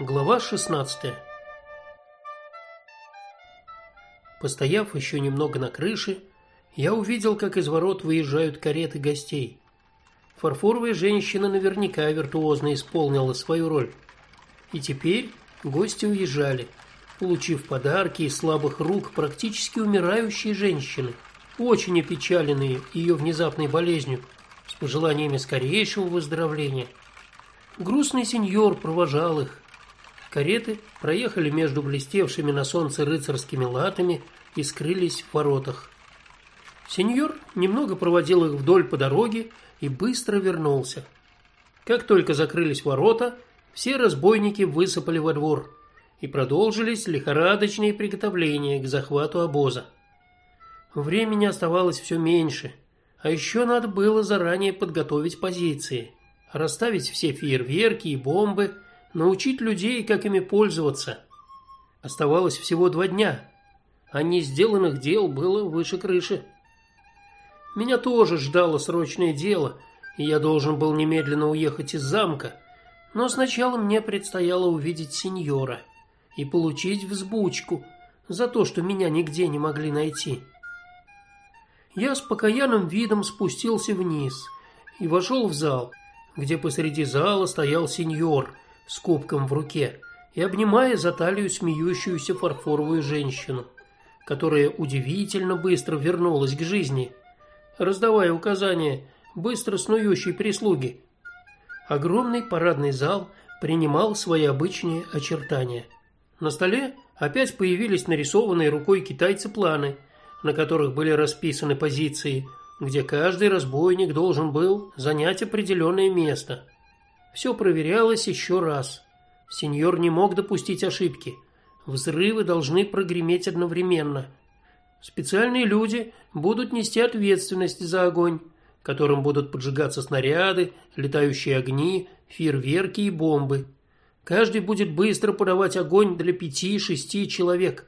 Глава 16. Постояв еще немного на крыше, я увидел, как из ворот выезжают кареты гостей. Фарфоровая женщина наверняка виртуозно исполнила свою роль. И теперь гости уезжали, получив подарки из слабых рук практически умирающей женщины, очень опечаленные ее внезапной болезнью, с пожеланиями скорейшего выздоровления. Грустный сеньор провожал их, Кареты проехали между блестевшими на солнце рыцарскими латами и скрылись в воротах. Сеньор немного проводил их вдоль по дороге и быстро вернулся. Как только закрылись ворота, все разбойники высыпали во двор, и продолжились лихорадочные приготовления к захвату обоза. Времени оставалось все меньше, а еще надо было заранее подготовить позиции, расставить все фейерверки и бомбы научить людей, как ими пользоваться. Оставалось всего два дня, а не сделанных дел было выше крыши. Меня тоже ждало срочное дело, и я должен был немедленно уехать из замка. Но сначала мне предстояло увидеть сеньора и получить взбучку за то, что меня нигде не могли найти. Я с покаянным видом спустился вниз и вошел в зал, где посреди зала стоял сеньор с кубком в руке и обнимая за талию смеющуюся фарфоровую женщину, которая удивительно быстро вернулась к жизни, раздавая указания быстро снующей прислуги. Огромный парадный зал принимал свои обычные очертания. На столе опять появились нарисованные рукой китайцы планы, на которых были расписаны позиции, где каждый разбойник должен был занять определенное место. Все проверялось еще раз. Сеньор не мог допустить ошибки. Взрывы должны прогреметь одновременно. Специальные люди будут нести ответственность за огонь, которым будут поджигаться снаряды, летающие огни, фейерверки и бомбы. Каждый будет быстро подавать огонь для пяти-шести человек.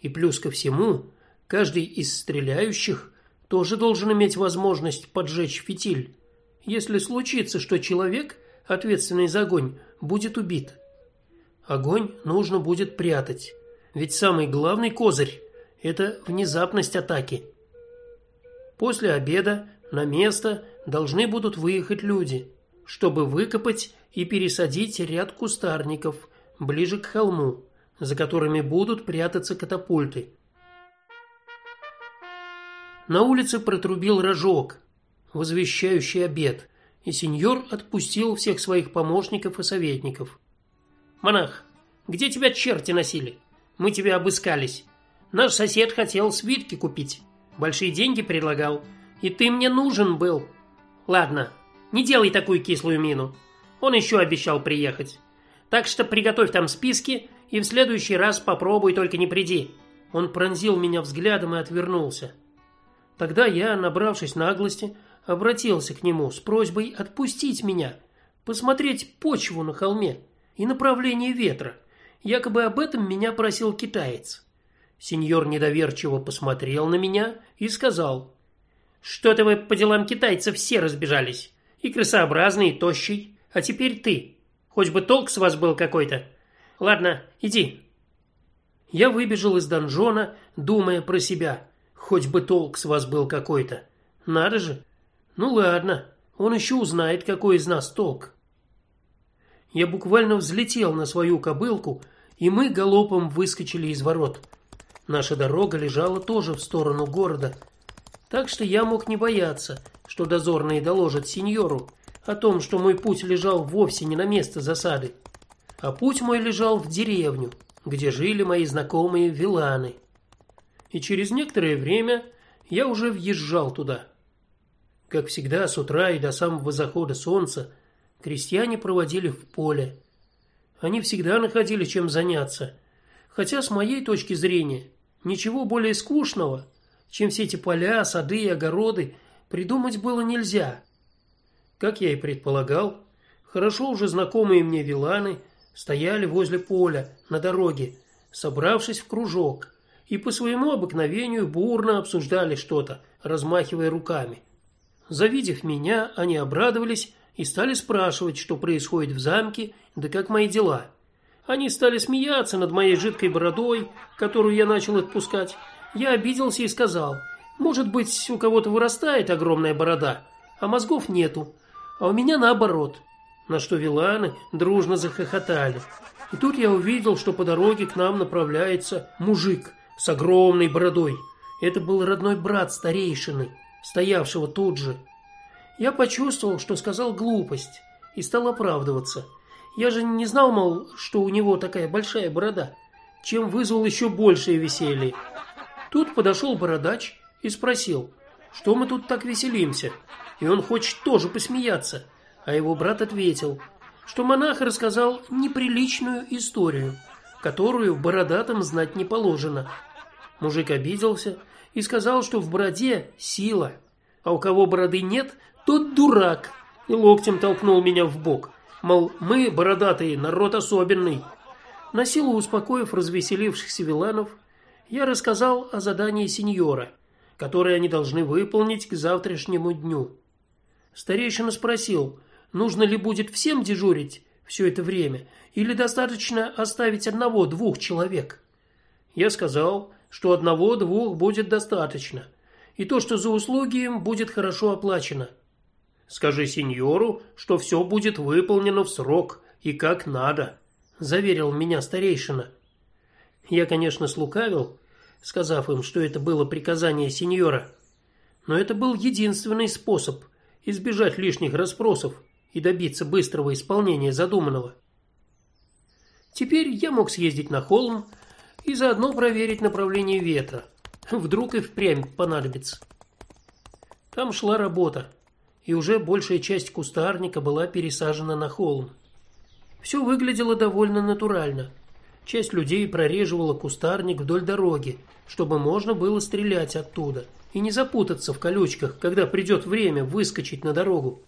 И плюс ко всему, каждый из стреляющих тоже должен иметь возможность поджечь фитиль. Если случится, что человек ответственный за огонь, будет убит. Огонь нужно будет прятать, ведь самый главный козырь это внезапность атаки. После обеда на место должны будут выехать люди, чтобы выкопать и пересадить ряд кустарников ближе к холму, за которыми будут прятаться катапульты. На улице протрубил рожок, возвещающий обед и сеньор отпустил всех своих помощников и советников. Монах, где тебя черти носили? Мы тебя обыскались. Наш сосед хотел свитки купить, большие деньги предлагал, и ты мне нужен был. Ладно, не делай такую кислую мину. Он еще обещал приехать. Так что приготовь там списки и в следующий раз попробуй только не приди. Он пронзил меня взглядом и отвернулся. Тогда я, набравшись наглости, обратился к нему с просьбой отпустить меня, посмотреть почву на холме и направление ветра. Якобы об этом меня просил китаец. Сеньор недоверчиво посмотрел на меня и сказал: "Что-то вы по делам китайцев все разбежались, и красообразный, и тощий, а теперь ты. Хоть бы толк с вас был какой-то. Ладно, иди". Я выбежал из донжона, думая про себя: хоть бы толк с вас был какой-то. Надо же, ну ладно, он еще узнает, какой из нас толк. Я буквально взлетел на свою кобылку, и мы галопом выскочили из ворот. Наша дорога лежала тоже в сторону города, так что я мог не бояться, что дозорные доложат сеньору о том, что мой путь лежал вовсе не на место засады, а путь мой лежал в деревню, где жили мои знакомые виланы. И через некоторое время я уже въезжал туда. Как всегда, с утра и до самого захода солнца крестьяне проводили в поле. Они всегда находили чем заняться. Хотя с моей точки зрения, ничего более скучного, чем все эти поля, сады и огороды, придумать было нельзя. Как я и предполагал, хорошо уже знакомые мне виланы стояли возле поля на дороге, собравшись в кружок, и по своему обыкновению бурно обсуждали что-то, размахивая руками. Завидев меня, они обрадовались и стали спрашивать, что происходит в замке, да как мои дела. Они стали смеяться над моей жидкой бородой, которую я начал отпускать. Я обиделся и сказал: "Может быть, у кого-то вырастает огромная борода, а мозгов нету, а у меня наоборот". На что виланы дружно захохотали. И тут я увидел, что по дороге к нам направляется мужик с огромной бородой. Это был родной брат старейшины, стоявшего тут же. Я почувствовал, что сказал глупость, и стал оправдываться. Я же не знал, мол, что у него такая большая борода, чем вызвал еще большее веселье. Тут подошел бородач и спросил: "Что мы тут так веселимся?" И он хочет тоже посмеяться, а его брат ответил, что монах рассказал неприличную историю, которую бородатым знать не положено. Мужик обиделся и сказал, что в бороде сила, а у кого бороды нет, тот дурак, и локтем толкнул меня в бок. Мол, мы бородатые, народ особенный. На силу успокоив развеселившихся виланов, я рассказал о задании сеньора, которое они должны выполнить к завтрашнему дню. Старейшина спросил, нужно ли будет всем дежурить все это время или достаточно оставить одного-двух человек. Я сказал, что одного-двух будет достаточно, и то, что за услуги им будет хорошо оплачено. Скажи сеньору, что все будет выполнено в срок и как надо, заверил меня старейшина. Я, конечно, слукавил, сказав им, что это было приказание сеньора, но это был единственный способ избежать лишних расспросов и добиться быстрого исполнения задуманного. Теперь я мог съездить на холм и заодно проверить направление ветра. Вдруг и впрямь понадобится. Там шла работа и уже большая часть кустарника была пересажена на холм. Все выглядело довольно натурально. Часть людей прореживала кустарник вдоль дороги, чтобы можно было стрелять оттуда и не запутаться в колючках, когда придет время выскочить на дорогу.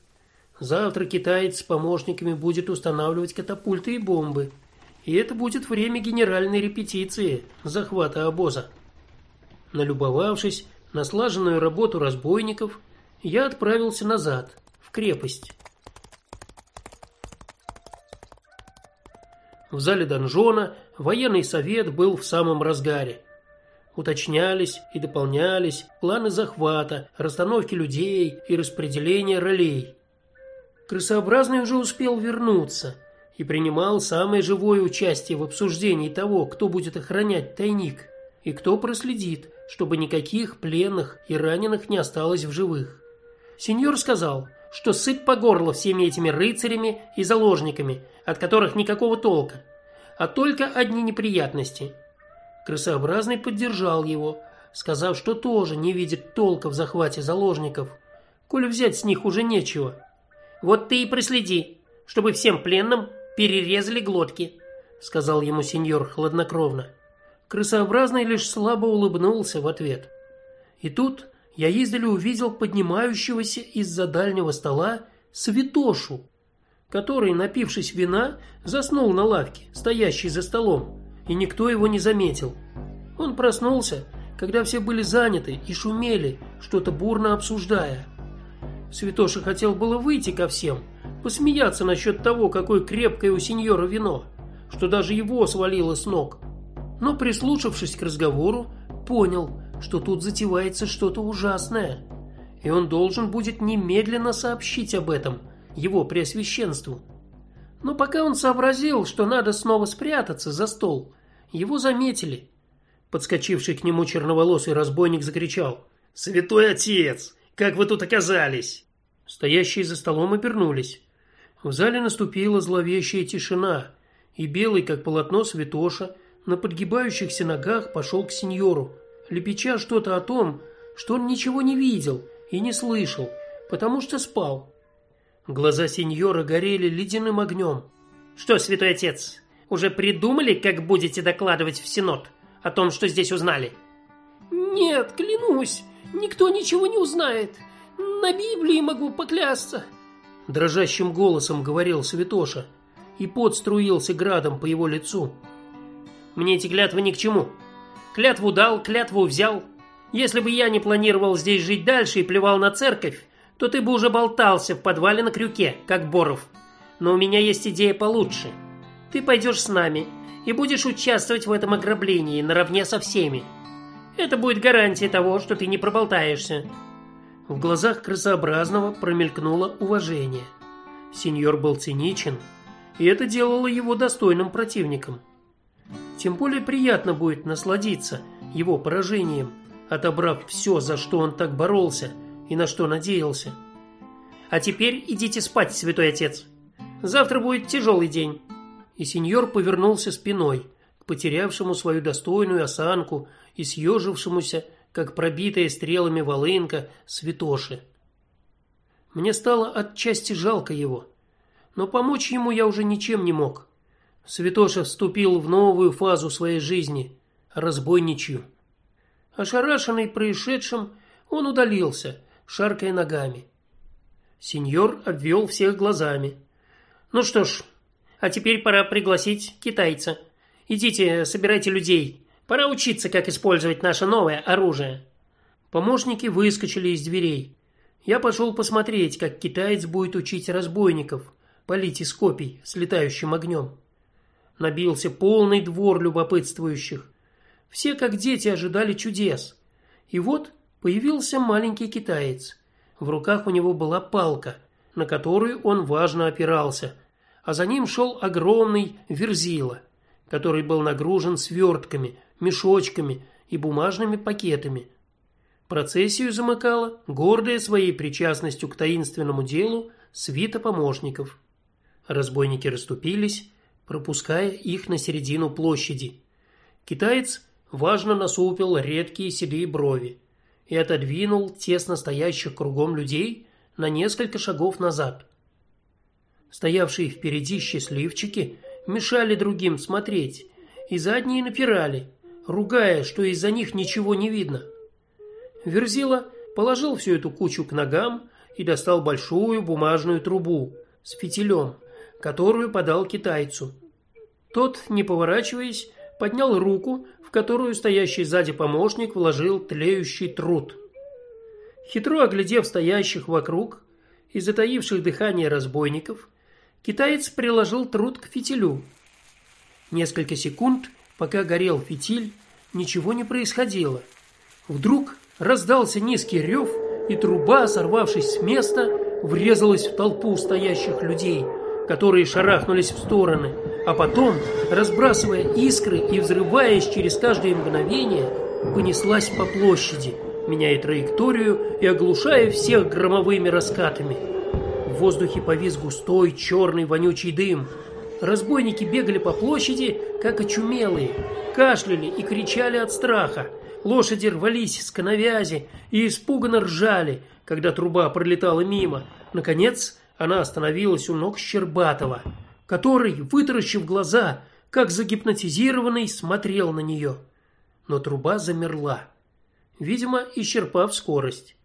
Завтра китаец с помощниками будет устанавливать катапульты и бомбы. И это будет время генеральной репетиции захвата обоза. Налюбовавшись на слаженную работу разбойников, я отправился назад, в крепость. В зале донжона военный совет был в самом разгаре. Уточнялись и дополнялись планы захвата, расстановки людей и распределения ролей. Крысообразный уже успел вернуться и принимал самое живое участие в обсуждении того, кто будет охранять тайник и кто проследит, чтобы никаких пленных и раненых не осталось в живых. Сеньор сказал, что сыт по горло всеми этими рыцарями и заложниками, от которых никакого толка, а только одни неприятности. Крысообразный поддержал его, сказав, что тоже не видит толка в захвате заложников, коли взять с них уже нечего. Вот ты и проследи, чтобы всем пленным перерезали глотки, сказал ему сеньор хладнокровно. Крысообразный лишь слабо улыбнулся в ответ. И тут я издали увидел поднимающегося из-за дальнего стола святошу, который, напившись вина, заснул на лавке, стоящей за столом, и никто его не заметил. Он проснулся, когда все были заняты и шумели, что-то бурно обсуждая. Святоша хотел было выйти ко всем, посмеяться насчет того, какое крепкое у сеньора вино, что даже его свалило с ног. Но прислушавшись к разговору, понял, что тут затевается что-то ужасное, и он должен будет немедленно сообщить об этом его преосвященству. Но пока он сообразил, что надо снова спрятаться за стол, его заметили. Подскочивший к нему черноволосый разбойник закричал: "Святой отец, как вы тут оказались?" Стоящие за столом обернулись. В зале наступила зловещая тишина, и белый, как полотно святоша, на подгибающихся ногах пошел к сеньору, лепеча что-то о том, что он ничего не видел и не слышал, потому что спал. Глаза сеньора горели ледяным огнем. Что, святой отец, уже придумали, как будете докладывать в синод о том, что здесь узнали? Нет, клянусь, никто ничего не узнает. На Библии могу поклясться, дрожащим голосом говорил святоша, и пот струился градом по его лицу. Мне эти клятвы ни к чему. Клятву дал, клятву взял. Если бы я не планировал здесь жить дальше и плевал на церковь, то ты бы уже болтался в подвале на крюке, как Боров. Но у меня есть идея получше. Ты пойдешь с нами и будешь участвовать в этом ограблении наравне со всеми. Это будет гарантия того, что ты не проболтаешься. В глазах красообразного промелькнуло уважение. Сеньор был циничен, и это делало его достойным противником. Тем более приятно будет насладиться его поражением, отобрав все, за что он так боролся и на что надеялся. А теперь идите спать, святой отец. Завтра будет тяжелый день. И сеньор повернулся спиной к потерявшему свою достойную осанку и съежившемуся, как пробитая стрелами волынка, святоши. Мне стало отчасти жалко его, но помочь ему я уже ничем не мог. Святоша вступил в новую фазу своей жизни, разбойничью. Ошарашенный происшедшим, он удалился, шаркая ногами. Сеньор обвел всех глазами. Ну что ж, а теперь пора пригласить китайца. Идите, собирайте людей. Пора учиться, как использовать наше новое оружие. Помощники выскочили из дверей. Я пошел посмотреть, как китаец будет учить разбойников палить из копий с летающим огнем. Набился полный двор любопытствующих. Все, как дети, ожидали чудес. И вот появился маленький китаец. В руках у него была палка, на которую он важно опирался, а за ним шел огромный верзила, который был нагружен свертками, мешочками и бумажными пакетами. Процессию замыкала, гордая своей причастностью к таинственному делу, свита помощников. Разбойники расступились, пропуская их на середину площади. Китаец важно насупил редкие седые брови и отодвинул тесно стоящих кругом людей на несколько шагов назад. Стоявшие впереди счастливчики мешали другим смотреть, и задние напирали, ругая, что из-за них ничего не видно. Верзила положил всю эту кучу к ногам и достал большую бумажную трубу с фитилем, которую подал китайцу. Тот, не поворачиваясь, поднял руку, в которую стоящий сзади помощник вложил тлеющий труд. Хитро оглядев стоящих вокруг и затаивших дыхание разбойников, китаец приложил труд к фитилю. Несколько секунд, пока горел фитиль, ничего не происходило. Вдруг раздался низкий рев, и труба, сорвавшись с места, врезалась в толпу стоящих людей, которые шарахнулись в стороны а потом, разбрасывая искры и взрываясь через каждое мгновение, понеслась по площади, меняя траекторию и оглушая всех громовыми раскатами. В воздухе повис густой черный вонючий дым. Разбойники бегали по площади, как очумелые, кашляли и кричали от страха. Лошади рвались с коновязи и испуганно ржали, когда труба пролетала мимо. Наконец, она остановилась у ног Щербатова который, вытаращив глаза, как загипнотизированный, смотрел на нее. Но труба замерла, видимо, исчерпав скорость.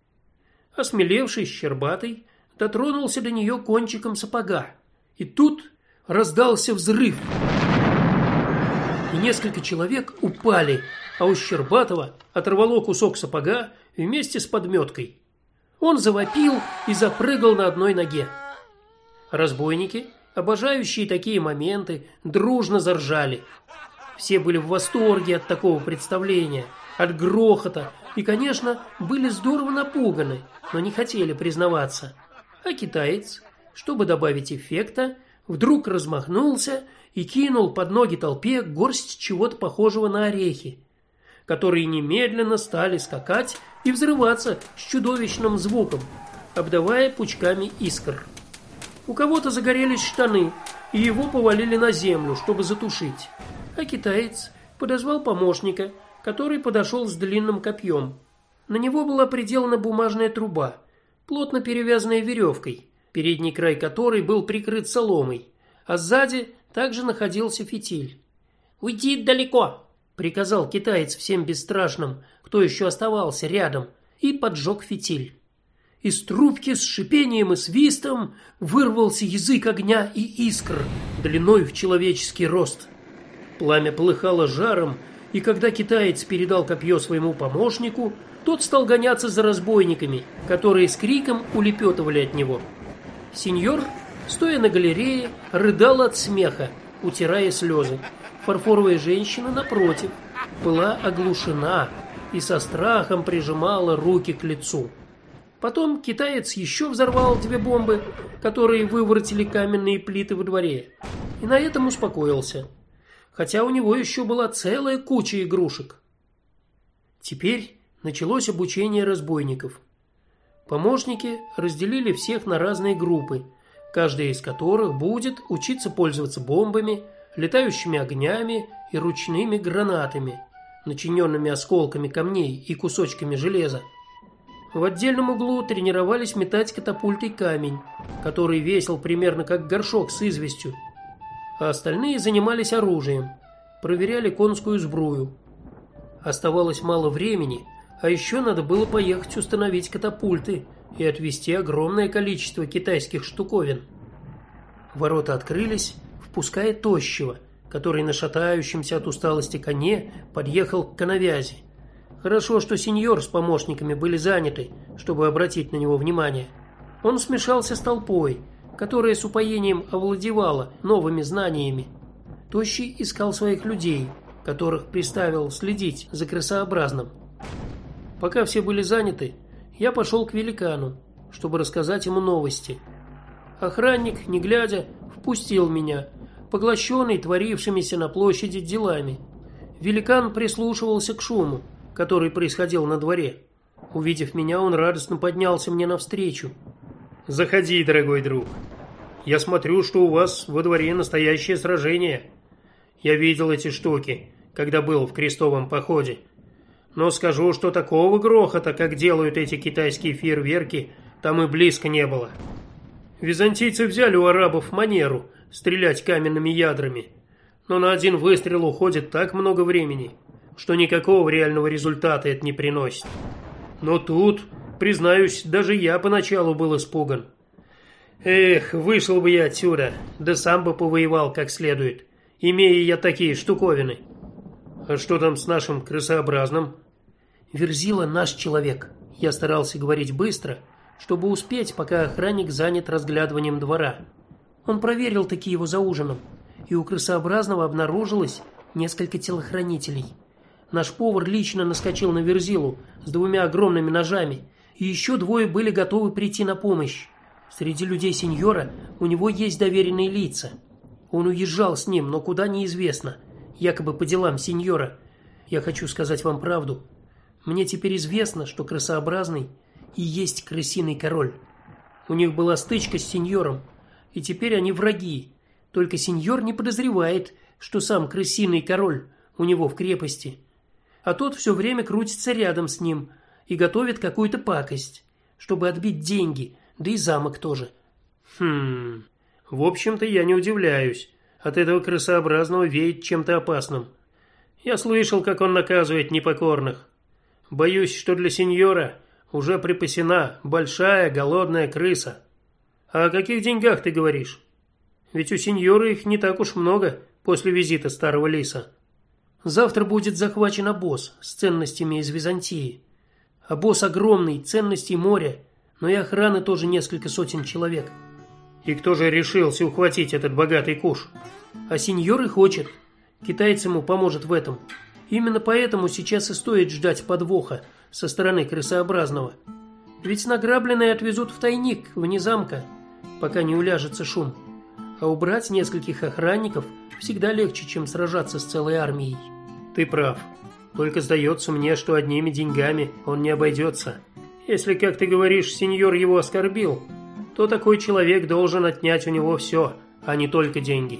Осмелевший Щербатый дотронулся до нее кончиком сапога, и тут раздался взрыв. И несколько человек упали, а у Щербатова оторвало кусок сапога вместе с подметкой. Он завопил и запрыгал на одной ноге. Разбойники обожающие такие моменты, дружно заржали. Все были в восторге от такого представления, от грохота и, конечно, были здорово напуганы, но не хотели признаваться. А китаец, чтобы добавить эффекта, вдруг размахнулся и кинул под ноги толпе горсть чего-то похожего на орехи, которые немедленно стали скакать и взрываться с чудовищным звуком, обдавая пучками искр. У кого-то загорелись штаны, и его повалили на землю, чтобы затушить. А китаец подозвал помощника, который подошел с длинным копьем. На него была приделана бумажная труба, плотно перевязанная веревкой, передний край которой был прикрыт соломой, а сзади также находился фитиль. "Уйди далеко", приказал китаец всем бесстрашным, кто еще оставался рядом, и поджег фитиль. Из трубки с шипением и свистом вырвался язык огня и искр, длиной в человеческий рост. Пламя полыхало жаром, и когда китаец передал копье своему помощнику, тот стал гоняться за разбойниками, которые с криком улепетывали от него. Сеньор, стоя на галерее, рыдал от смеха, утирая слезы. Фарфоровая женщина напротив была оглушена и со страхом прижимала руки к лицу. Потом китаец еще взорвал две бомбы, которые выворотили каменные плиты во дворе. И на этом успокоился. Хотя у него еще была целая куча игрушек. Теперь началось обучение разбойников. Помощники разделили всех на разные группы, каждая из которых будет учиться пользоваться бомбами, летающими огнями и ручными гранатами, начиненными осколками камней и кусочками железа. В отдельном углу тренировались метать катапультой камень, который весил примерно как горшок с известью. А остальные занимались оружием, проверяли конскую сбрую. Оставалось мало времени, а еще надо было поехать установить катапульты и отвезти огромное количество китайских штуковин. Ворота открылись, впуская тощего, который на шатающемся от усталости коне подъехал к канавязи. Хорошо, что сеньор с помощниками были заняты, чтобы обратить на него внимание. Он смешался с толпой, которая с упоением овладевала новыми знаниями. Тощий искал своих людей, которых приставил следить за крысообразным. Пока все были заняты, я пошел к великану, чтобы рассказать ему новости. Охранник, не глядя, впустил меня, поглощенный творившимися на площади делами. Великан прислушивался к шуму, который происходил на дворе. Увидев меня, он радостно поднялся мне навстречу. Заходи, дорогой друг. Я смотрю, что у вас во дворе настоящее сражение. Я видел эти штуки, когда был в крестовом походе. Но скажу, что такого грохота, как делают эти китайские фейерверки, там и близко не было. Византийцы взяли у арабов манеру стрелять каменными ядрами, но на один выстрел уходит так много времени, что никакого реального результата это не приносит. Но тут, признаюсь, даже я поначалу был испуган. Эх, вышел бы я отсюда, да сам бы повоевал как следует, имея я такие штуковины. Что там с нашим крысообразным? Верзила наш человек. Я старался говорить быстро, чтобы успеть, пока охранник занят разглядыванием двора. Он проверил такие его за ужином, и у крысообразного обнаружилось несколько телохранителей. Наш повар лично наскочил на Верзилу с двумя огромными ножами, и еще двое были готовы прийти на помощь. Среди людей сеньора у него есть доверенные лица. Он уезжал с ним, но куда неизвестно, якобы по делам сеньора. Я хочу сказать вам правду. Мне теперь известно, что красообразный и есть крысиный король. У них была стычка с сеньором, и теперь они враги. Только сеньор не подозревает, что сам крысиный король у него в крепости. А тот все время крутится рядом с ним и готовит какую-то пакость, чтобы отбить деньги, да и замок тоже. Хм. В общем-то, я не удивляюсь. От этого крысообразного веет чем-то опасным. Я слышал, как он наказывает непокорных. Боюсь, что для сеньора уже припасена большая голодная крыса. А о каких деньгах ты говоришь? Ведь у сеньора их не так уж много после визита старого лиса. Завтра будет захвачен обоз с ценностями из Византии. Обоз огромный, ценностей море, но и охраны тоже несколько сотен человек. И кто же решился ухватить этот богатый куш? А сеньор и хочет. Китаец ему поможет в этом. Именно поэтому сейчас и стоит ждать подвоха со стороны крысообразного. Ведь награбленное отвезут в тайник вне замка, пока не уляжется шум. А убрать нескольких охранников всегда легче, чем сражаться с целой армией. Ты прав. Только сдается мне, что одними деньгами он не обойдется. Если, как ты говоришь, сеньор его оскорбил, то такой человек должен отнять у него все, а не только деньги.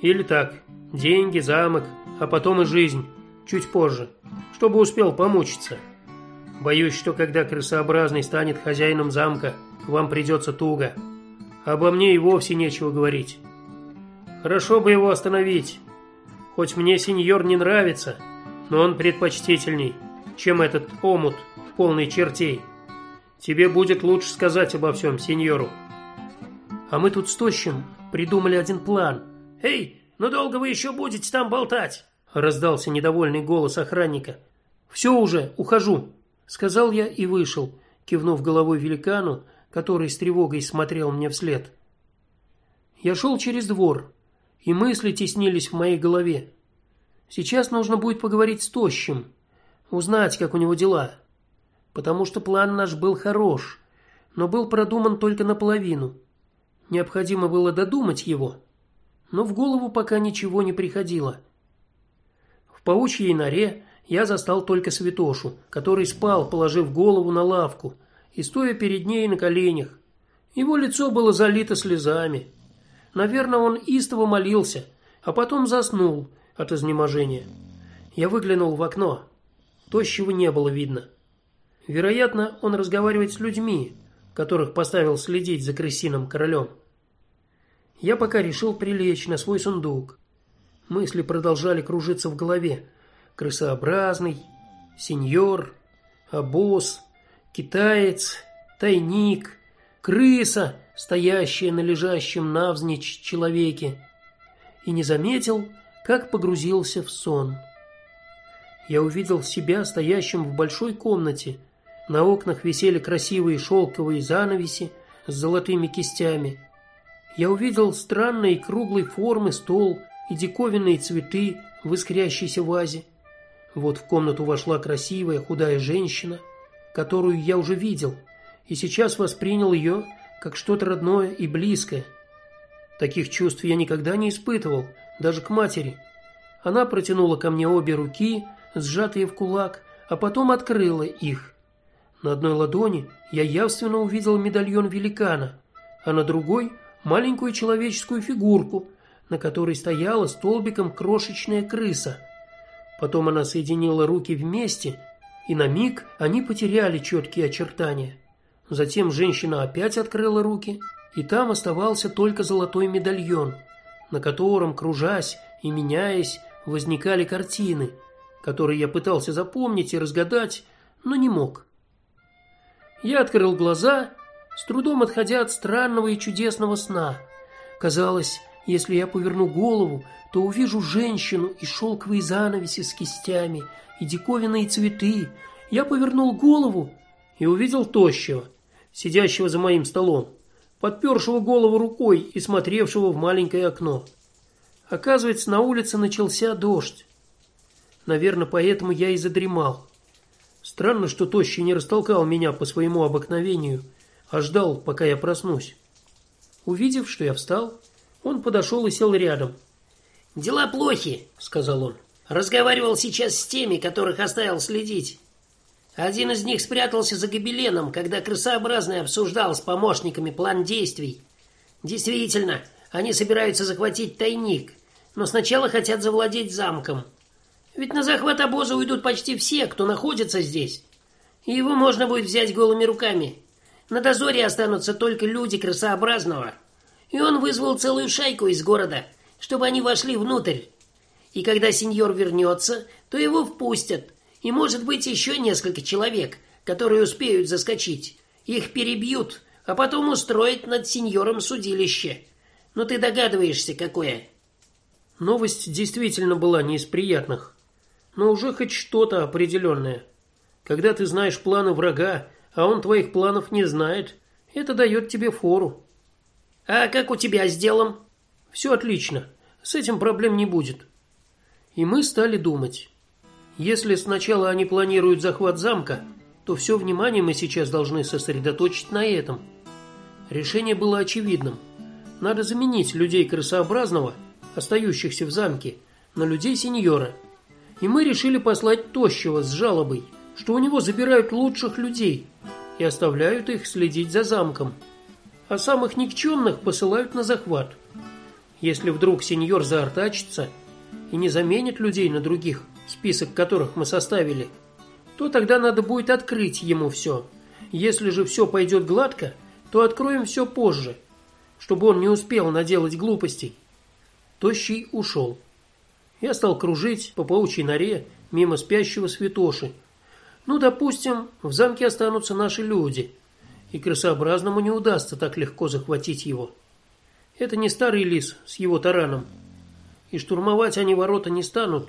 Или так: деньги, замок, а потом и жизнь чуть позже, чтобы успел помучиться. Боюсь, что когда крысообразный станет хозяином замка, вам придется туго. Обо мне и вовсе нечего говорить. Хорошо бы его остановить. Хоть мне сеньор не нравится, но он предпочтительней, чем этот омут полный чертей. Тебе будет лучше сказать обо всем сеньору. А мы тут с Тощим придумали один план. Эй, ну долго вы еще будете там болтать? раздался недовольный голос охранника. «Все уже, ухожу, сказал я и вышел, кивнув головой великану, который с тревогой смотрел мне вслед. Я шел через двор, и мысли теснились в моей голове. Сейчас нужно будет поговорить с Тощим, узнать, как у него дела. Потому что план наш был хорош, но был продуман только наполовину. Необходимо было додумать его, но в голову пока ничего не приходило. В паучьей норе я застал только Святошу, который спал, положив голову на лавку и стоя перед ней на коленях. Его лицо было залито слезами. Наверное, он истово молился, а потом заснул от изнеможения. Я выглянул в окно. Тощего не было видно. Вероятно, он разговаривает с людьми, которых поставил следить за крысиным королем. Я пока решил прилечь на свой сундук. Мысли продолжали кружиться в голове. Крысообразный, сеньор, обоз, китаец, тайник, крыса, стоящая на лежащем навзничь человеке, и не заметил, как погрузился в сон. Я увидел себя стоящим в большой комнате. На окнах висели красивые шелковые занавеси с золотыми кистями. Я увидел странной круглой формы стол и диковинные цветы в искрящейся вазе. Вот в комнату вошла красивая худая женщина, которую я уже видел, и сейчас воспринял ее как что-то родное и близкое. Таких чувств я никогда не испытывал, даже к матери. Она протянула ко мне обе руки, сжатые в кулак, а потом открыла их. На одной ладони я явственно увидел медальон великана, а на другой маленькую человеческую фигурку, на которой стояла столбиком крошечная крыса. Потом она соединила руки вместе, и на миг они потеряли четкие очертания. Затем женщина опять открыла руки, и там оставался только золотой медальон, на котором, кружась и меняясь, возникали картины, которые я пытался запомнить и разгадать, но не мог. Я открыл глаза, с трудом отходя от странного и чудесного сна. Казалось, если я поверну голову, то увижу женщину и шелковые занавеси с кистями и диковинные цветы. Я повернул голову и увидел тощего, сидящего за моим столом, подпершего голову рукой и смотревшего в маленькое окно. Оказывается, на улице начался дождь. Наверное, поэтому я и задремал. Странно, что тощий не растолкал меня по своему обыкновению, а ждал, пока я проснусь. Увидев, что я встал, он подошел и сел рядом. Дела плохи, сказал он. Разговаривал сейчас с теми, которых оставил следить. Один из них спрятался за гобеленом, когда крысообразный обсуждал с помощниками план действий. Действительно, они собираются захватить тайник, но сначала хотят завладеть замком. Ведь на захват обоза уйдут почти все, кто находится здесь. И его можно будет взять голыми руками. На дозоре останутся только люди крысообразного и он вызвал целую шайку из города, чтобы они вошли внутрь. И когда сеньор вернется, то его впустят, и может быть еще несколько человек, которые успеют заскочить. Их перебьют, а потом устроят над сеньором судилище. Но ты догадываешься, какое? Новость действительно была не из приятных, но уже хоть что-то определенное. Когда ты знаешь планы врага, а он твоих планов не знает, это дает тебе фору. А как у тебя с делом? Все отлично. С этим проблем не будет. И мы стали думать. Если сначала они планируют захват замка, то все внимание мы сейчас должны сосредоточить на этом. Решение было очевидным. Надо заменить людей крысообразного, остающихся в замке, на людей сеньора. И мы решили послать тощего с жалобой, что у него забирают лучших людей и оставляют их следить за замком а самых никчемных посылают на захват. Если вдруг сеньор заортачится и не заменит людей на других, список которых мы составили, то тогда надо будет открыть ему все. Если же все пойдет гладко, то откроем все позже, чтобы он не успел наделать глупостей. Тощий ушел. Я стал кружить по паучьей норе мимо спящего святоши. Ну, допустим, в замке останутся наши люди – и крысообразному не удастся так легко захватить его. Это не старый лис с его тараном. И штурмовать они ворота не станут.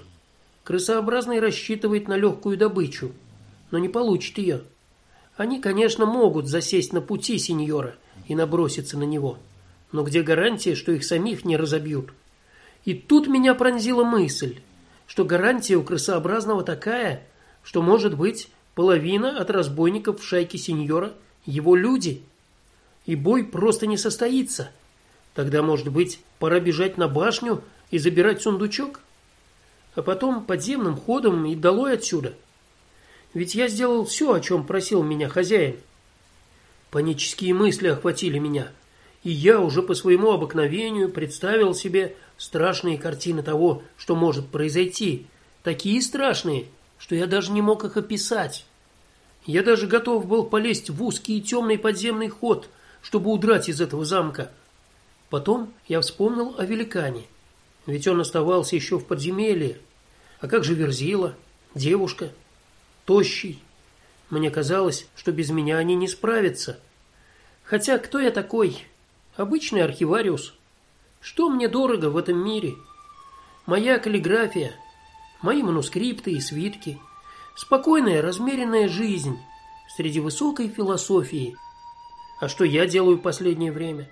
Крысообразный рассчитывает на легкую добычу, но не получит ее. Они, конечно, могут засесть на пути сеньора и наброситься на него. Но где гарантия, что их самих не разобьют? И тут меня пронзила мысль, что гарантия у крысообразного такая, что может быть половина от разбойников в шайке сеньора его люди. И бой просто не состоится. Тогда, может быть, пора бежать на башню и забирать сундучок, а потом подземным ходом и долой отсюда. Ведь я сделал все, о чем просил меня хозяин. Панические мысли охватили меня, и я уже по своему обыкновению представил себе страшные картины того, что может произойти, такие страшные, что я даже не мог их описать. Я даже готов был полезть в узкий и темный подземный ход, чтобы удрать из этого замка. Потом я вспомнил о великане, ведь он оставался еще в подземелье. А как же Верзила, девушка, тощий? Мне казалось, что без меня они не справятся. Хотя кто я такой? Обычный архивариус. Что мне дорого в этом мире? Моя каллиграфия, мои манускрипты и свитки, спокойная, размеренная жизнь среди высокой философии. А что я делаю в последнее время?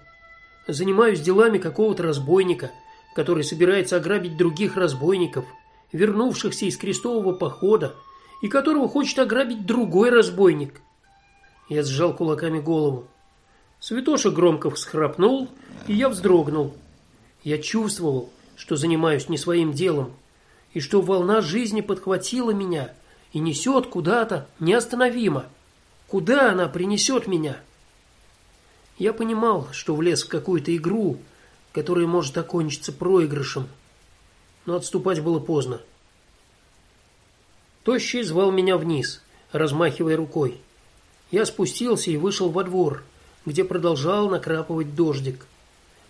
Занимаюсь делами какого-то разбойника, который собирается ограбить других разбойников, вернувшихся из крестового похода, и которого хочет ограбить другой разбойник. Я сжал кулаками голову. Святоша громко всхрапнул, и я вздрогнул. Я чувствовал, что занимаюсь не своим делом, и что волна жизни подхватила меня и несет куда-то неостановимо. Куда она принесет меня? Я понимал, что влез в какую-то игру, которая может окончиться проигрышем. Но отступать было поздно. Тощий звал меня вниз, размахивая рукой. Я спустился и вышел во двор где продолжал накрапывать дождик.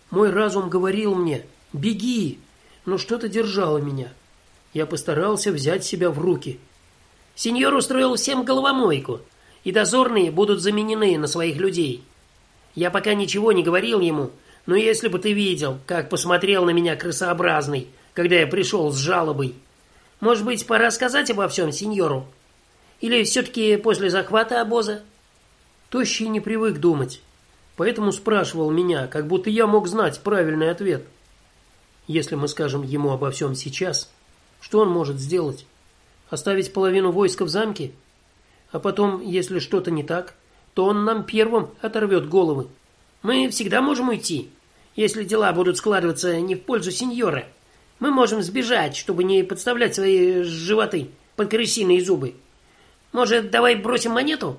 Мой разум говорил мне: "Беги", но что-то держало меня. Я постарался взять себя в руки. Сеньор устроил всем головомойку, и дозорные будут заменены на своих людей. Я пока ничего не говорил ему, но если бы ты видел, как посмотрел на меня крысообразный, когда я пришел с жалобой. Может быть, пора сказать обо всем сеньору? Или все таки после захвата обоза? Тощий не привык думать, поэтому спрашивал меня, как будто я мог знать правильный ответ. Если мы скажем ему обо всем сейчас, что он может сделать? Оставить половину войска в замке? А потом, если что-то не так, то он нам первым оторвет головы. Мы всегда можем уйти, если дела будут складываться не в пользу сеньора. Мы можем сбежать, чтобы не подставлять свои животы под крысиные зубы. Может, давай бросим монету?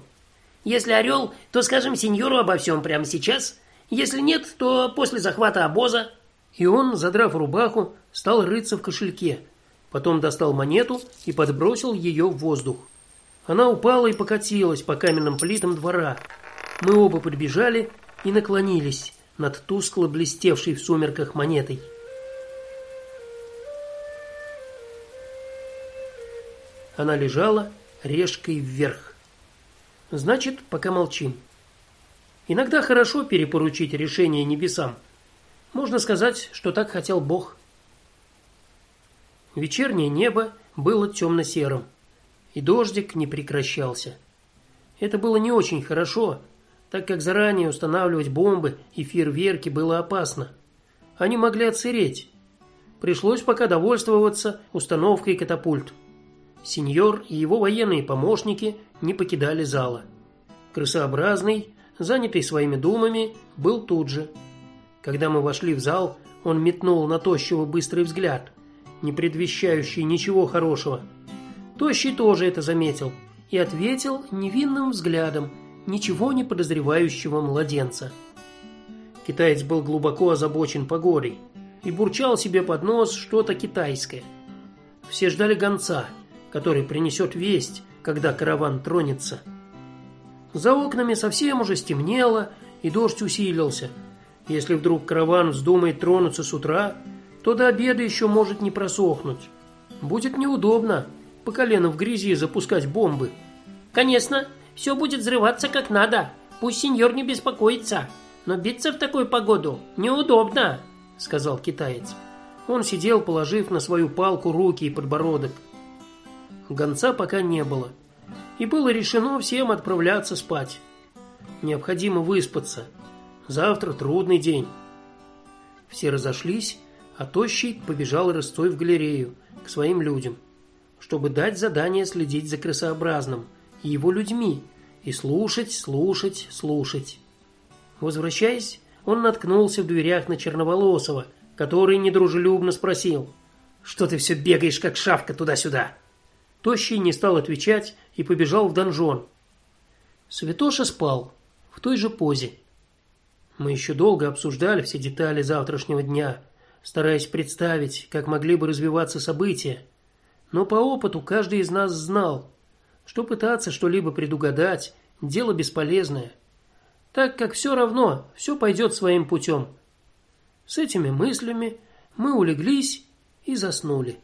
Если орел, то скажем сеньору обо всем прямо сейчас. Если нет, то после захвата обоза. И он, задрав рубаху, стал рыться в кошельке. Потом достал монету и подбросил ее в воздух. Она упала и покатилась по каменным плитам двора. Мы оба подбежали и наклонились над тускло блестевшей в сумерках монетой. Она лежала решкой вверх. Значит, пока молчим. Иногда хорошо перепоручить решение небесам. Можно сказать, что так хотел Бог. Вечернее небо было темно серым и дождик не прекращался. Это было не очень хорошо, так как заранее устанавливать бомбы и фейерверки было опасно. Они могли отсыреть. Пришлось пока довольствоваться установкой катапульт. Сеньор и его военные помощники не покидали зала. Крысообразный, занятый своими думами, был тут же. Когда мы вошли в зал, он метнул на тощего быстрый взгляд, не предвещающий ничего хорошего. Тощий тоже это заметил и ответил невинным взглядом ничего не подозревающего младенца. Китаец был глубоко озабочен погодой и бурчал себе под нос что-то китайское. Все ждали гонца, который принесет весть, когда караван тронется. За окнами совсем уже стемнело, и дождь усилился. Если вдруг караван вздумает тронуться с утра, то до обеда еще может не просохнуть. Будет неудобно по колено в грязи запускать бомбы. Конечно, все будет взрываться как надо. Пусть сеньор не беспокоится, но биться в такую погоду неудобно, сказал китаец. Он сидел, положив на свою палку руки и подбородок. Гонца пока не было. И было решено всем отправляться спать. Необходимо выспаться. Завтра трудный день. Все разошлись, а Тощий побежал рысцой в галерею к своим людям, чтобы дать задание следить за крысообразным и его людьми и слушать, слушать, слушать. Возвращаясь, он наткнулся в дверях на Черноволосого, который недружелюбно спросил: "Что ты все бегаешь как шавка туда-сюда?" Тощий не стал отвечать и побежал в донжон. Святоша спал в той же позе. Мы еще долго обсуждали все детали завтрашнего дня, стараясь представить, как могли бы развиваться события. Но по опыту каждый из нас знал, что пытаться что-либо предугадать дело бесполезное, так как все равно все пойдет своим путем. С этими мыслями мы улеглись и заснули.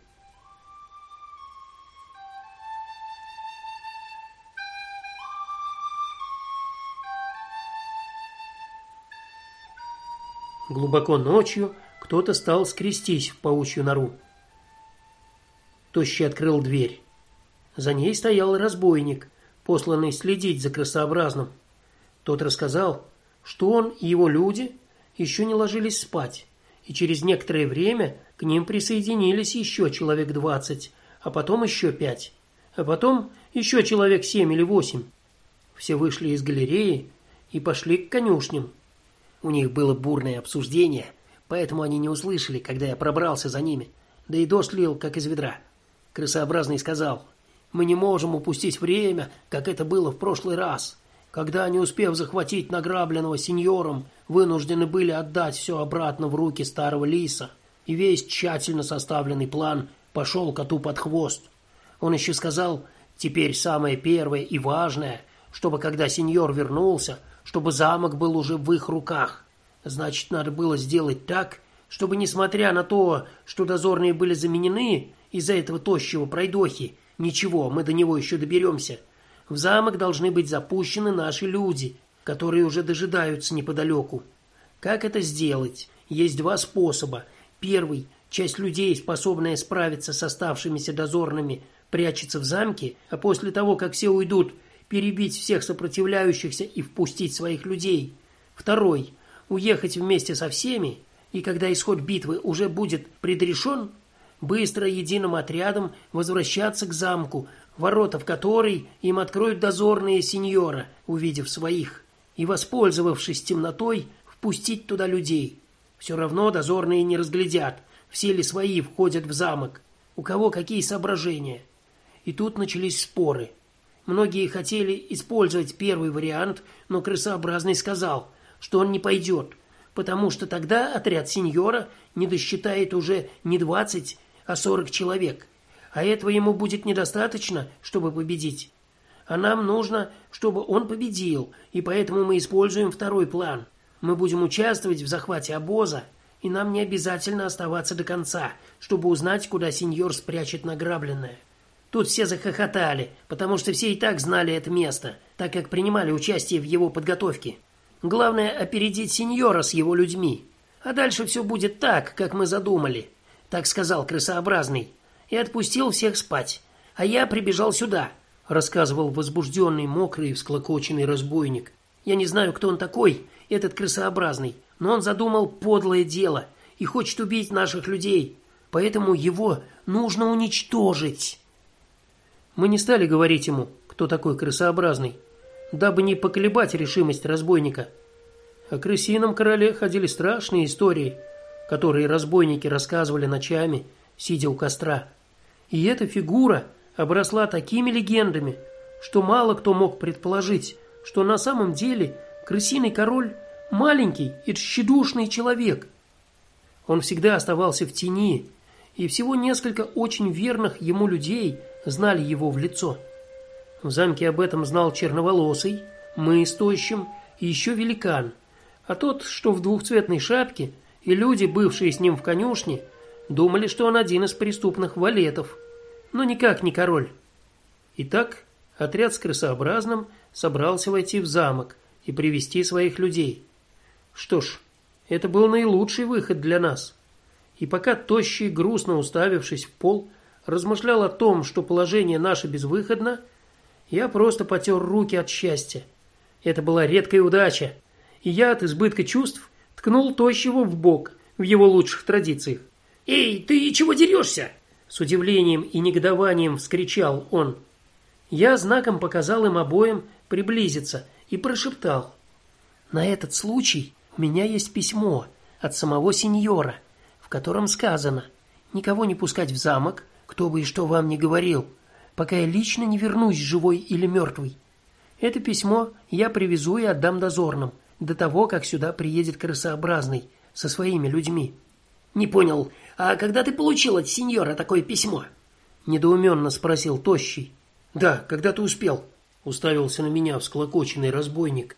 Глубоко ночью кто-то стал скрестись в паучью нору. Тощий открыл дверь. За ней стоял разбойник, посланный следить за красообразным. Тот рассказал, что он и его люди еще не ложились спать, и через некоторое время к ним присоединились еще человек двадцать, а потом еще пять, а потом еще человек семь или восемь. Все вышли из галереи и пошли к конюшням. У них было бурное обсуждение, поэтому они не услышали, когда я пробрался за ними. Да и дождь лил как из ведра. Крысообразный сказал: мы не можем упустить время, как это было в прошлый раз, когда, не успев захватить награбленного сеньором, вынуждены были отдать все обратно в руки старого лиса, и весь тщательно составленный план пошел коту под хвост. Он еще сказал: "Теперь самое первое и важное, чтобы когда сеньор вернулся, чтобы замок был уже в их руках. Значит, надо было сделать так, чтобы несмотря на то, что дозорные были заменены из-за этого тощего пройдохи, Ничего, мы до него еще доберемся. В замок должны быть запущены наши люди, которые уже дожидаются неподалеку. Как это сделать? Есть два способа. Первый часть людей, способная справиться с оставшимися дозорными, прячется в замке, а после того, как все уйдут, перебить всех сопротивляющихся и впустить своих людей. Второй уехать вместе со всеми, и когда исход битвы уже будет предрешен, быстро единым отрядом возвращаться к замку, ворота в который им откроют дозорные сеньора, увидев своих, и воспользовавшись темнотой, впустить туда людей. Все равно дозорные не разглядят, все ли свои входят в замок, у кого какие соображения. И тут начались споры. Многие хотели использовать первый вариант, но крысообразный сказал, что он не пойдет, потому что тогда отряд сеньора не досчитает уже не двадцать, а 40 человек. А этого ему будет недостаточно, чтобы победить. А нам нужно, чтобы он победил, и поэтому мы используем второй план. Мы будем участвовать в захвате обоза, и нам не обязательно оставаться до конца, чтобы узнать, куда сеньор спрячет награбленное. Тут все захохотали, потому что все и так знали это место, так как принимали участие в его подготовке. Главное опередить сеньора с его людьми. А дальше все будет так, как мы задумали так сказал крысообразный, и отпустил всех спать. А я прибежал сюда, рассказывал возбужденный, мокрый и всклокоченный разбойник. Я не знаю, кто он такой, этот крысообразный, но он задумал подлое дело и хочет убить наших людей. Поэтому его нужно уничтожить. Мы не стали говорить ему, кто такой крысообразный, дабы не поколебать решимость разбойника. О крысином короле ходили страшные истории которые разбойники рассказывали ночами, сидя у костра. И эта фигура обросла такими легендами, что мало кто мог предположить, что на самом деле крысиный король маленький и тщедушный человек. Он всегда оставался в тени, и всего несколько очень верных ему людей знали его в лицо. В замке об этом знал черноволосый, мы с тощим и еще великан, а тот, что в двухцветной шапке, и люди, бывшие с ним в конюшне, думали, что он один из преступных валетов, но никак не король. Итак, отряд с крысообразным собрался войти в замок и привести своих людей. Что ж, это был наилучший выход для нас. И пока тощий, грустно уставившись в пол, размышлял о том, что положение наше безвыходно, я просто потер руки от счастья. Это была редкая удача, и я от избытка чувств ткнул тощего в бок в его лучших традициях. Эй, ты чего дерешься? С удивлением и негодованием вскричал он. Я знаком показал им обоим приблизиться и прошептал: "На этот случай у меня есть письмо от самого сеньора, в котором сказано: никого не пускать в замок, кто бы и что вам не говорил, пока я лично не вернусь живой или мертвый. Это письмо я привезу и отдам дозорным до того, как сюда приедет крысообразный со своими людьми. Не понял. А когда ты получил от сеньора такое письмо? недоуменно спросил тощий. Да, когда ты успел? уставился на меня всклокоченный разбойник.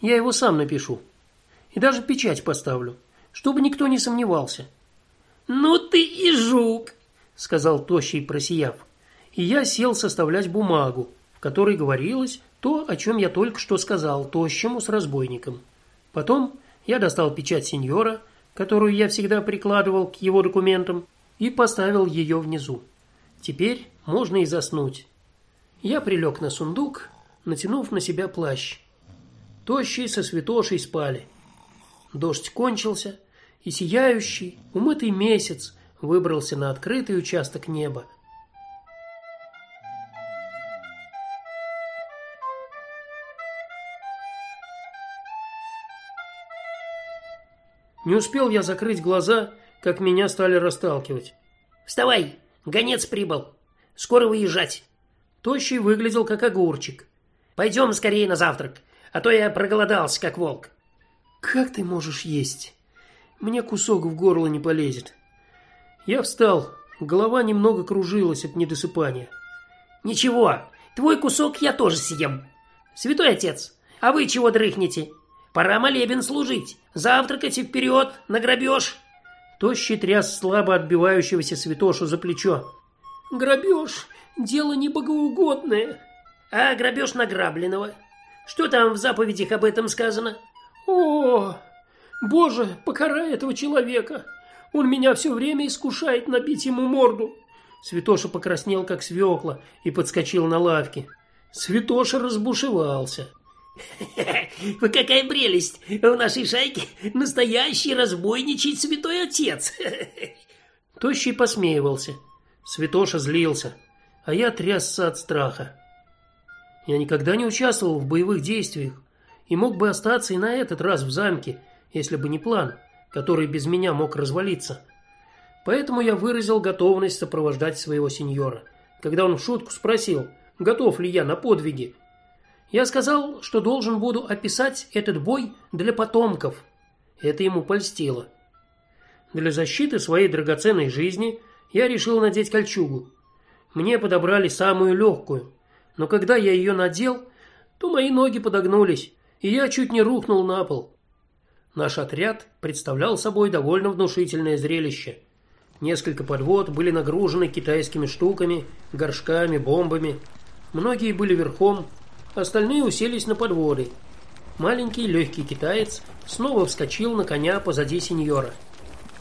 Я его сам напишу. И даже печать поставлю, чтобы никто не сомневался. Ну ты и жук, сказал тощий, просияв. И я сел составлять бумагу, в которой говорилось то, о чем я только что сказал тощему с разбойником. Потом я достал печать сеньора, которую я всегда прикладывал к его документам, и поставил ее внизу. Теперь можно и заснуть. Я прилег на сундук, натянув на себя плащ. Тощий со святошей спали. Дождь кончился, и сияющий, умытый месяц выбрался на открытый участок неба. Не успел я закрыть глаза, как меня стали расталкивать. Вставай, гонец прибыл. Скоро выезжать. Тощий выглядел как огурчик. Пойдем скорее на завтрак, а то я проголодался как волк. Как ты можешь есть? Мне кусок в горло не полезет. Я встал, голова немного кружилась от недосыпания. Ничего, твой кусок я тоже съем. Святой отец, а вы чего дрыхнете? Пора молебен служить. Завтракать и вперед, на грабеж. Тощий тряс слабо отбивающегося святошу за плечо. Грабеж – дело небогоугодное. А грабеж награбленного? Что там в заповедях об этом сказано? О, Боже, покарай этого человека. Он меня все время искушает набить ему морду. Святоша покраснел как свекла и подскочил на лавке. Святоша разбушевался. Какая прелесть! В нашей шайке настоящий разбойничий святой отец. Тощий посмеивался. Святоша злился, а я трясся от страха. Я никогда не участвовал в боевых действиях и мог бы остаться и на этот раз в замке, если бы не план, который без меня мог развалиться. Поэтому я выразил готовность сопровождать своего сеньора, когда он в шутку спросил, готов ли я на подвиги. Я сказал, что должен буду описать этот бой для потомков. Это ему польстило. Для защиты своей драгоценной жизни я решил надеть кольчугу. Мне подобрали самую легкую, но когда я ее надел, то мои ноги подогнулись, и я чуть не рухнул на пол. Наш отряд представлял собой довольно внушительное зрелище. Несколько подвод были нагружены китайскими штуками, горшками, бомбами. Многие были верхом, Остальные уселись на подводы. Маленький легкий китаец снова вскочил на коня позади сеньора.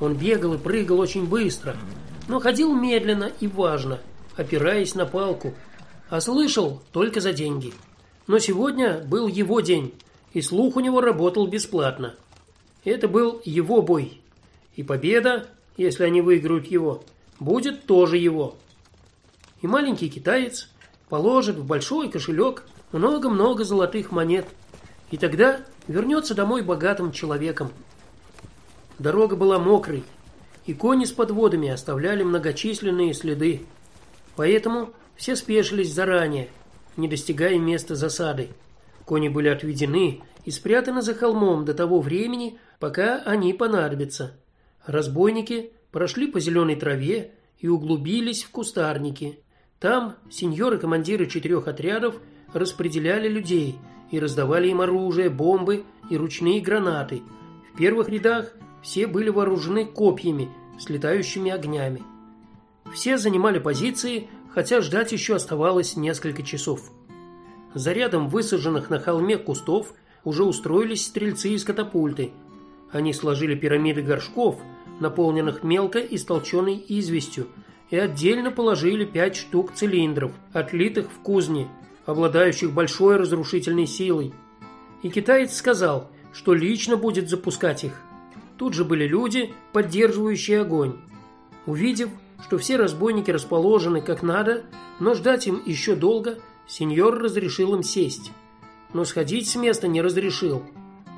Он бегал и прыгал очень быстро, но ходил медленно и важно, опираясь на палку, а слышал только за деньги. Но сегодня был его день, и слух у него работал бесплатно. Это был его бой. И победа, если они выиграют его, будет тоже его. И маленький китаец положит в большой кошелек много-много золотых монет, и тогда вернется домой богатым человеком. Дорога была мокрой, и кони с подводами оставляли многочисленные следы. Поэтому все спешились заранее, не достигая места засады. Кони были отведены и спрятаны за холмом до того времени, пока они понадобятся. Разбойники прошли по зеленой траве и углубились в кустарники. Там сеньоры-командиры четырех отрядов распределяли людей и раздавали им оружие, бомбы и ручные гранаты. В первых рядах все были вооружены копьями с летающими огнями. Все занимали позиции, хотя ждать еще оставалось несколько часов. За рядом высаженных на холме кустов уже устроились стрельцы из катапульты. Они сложили пирамиды горшков, наполненных мелко истолченной известью, и отдельно положили пять штук цилиндров, отлитых в кузне, обладающих большой разрушительной силой. И китаец сказал, что лично будет запускать их. Тут же были люди, поддерживающие огонь. Увидев, что все разбойники расположены как надо, но ждать им еще долго, сеньор разрешил им сесть. Но сходить с места не разрешил.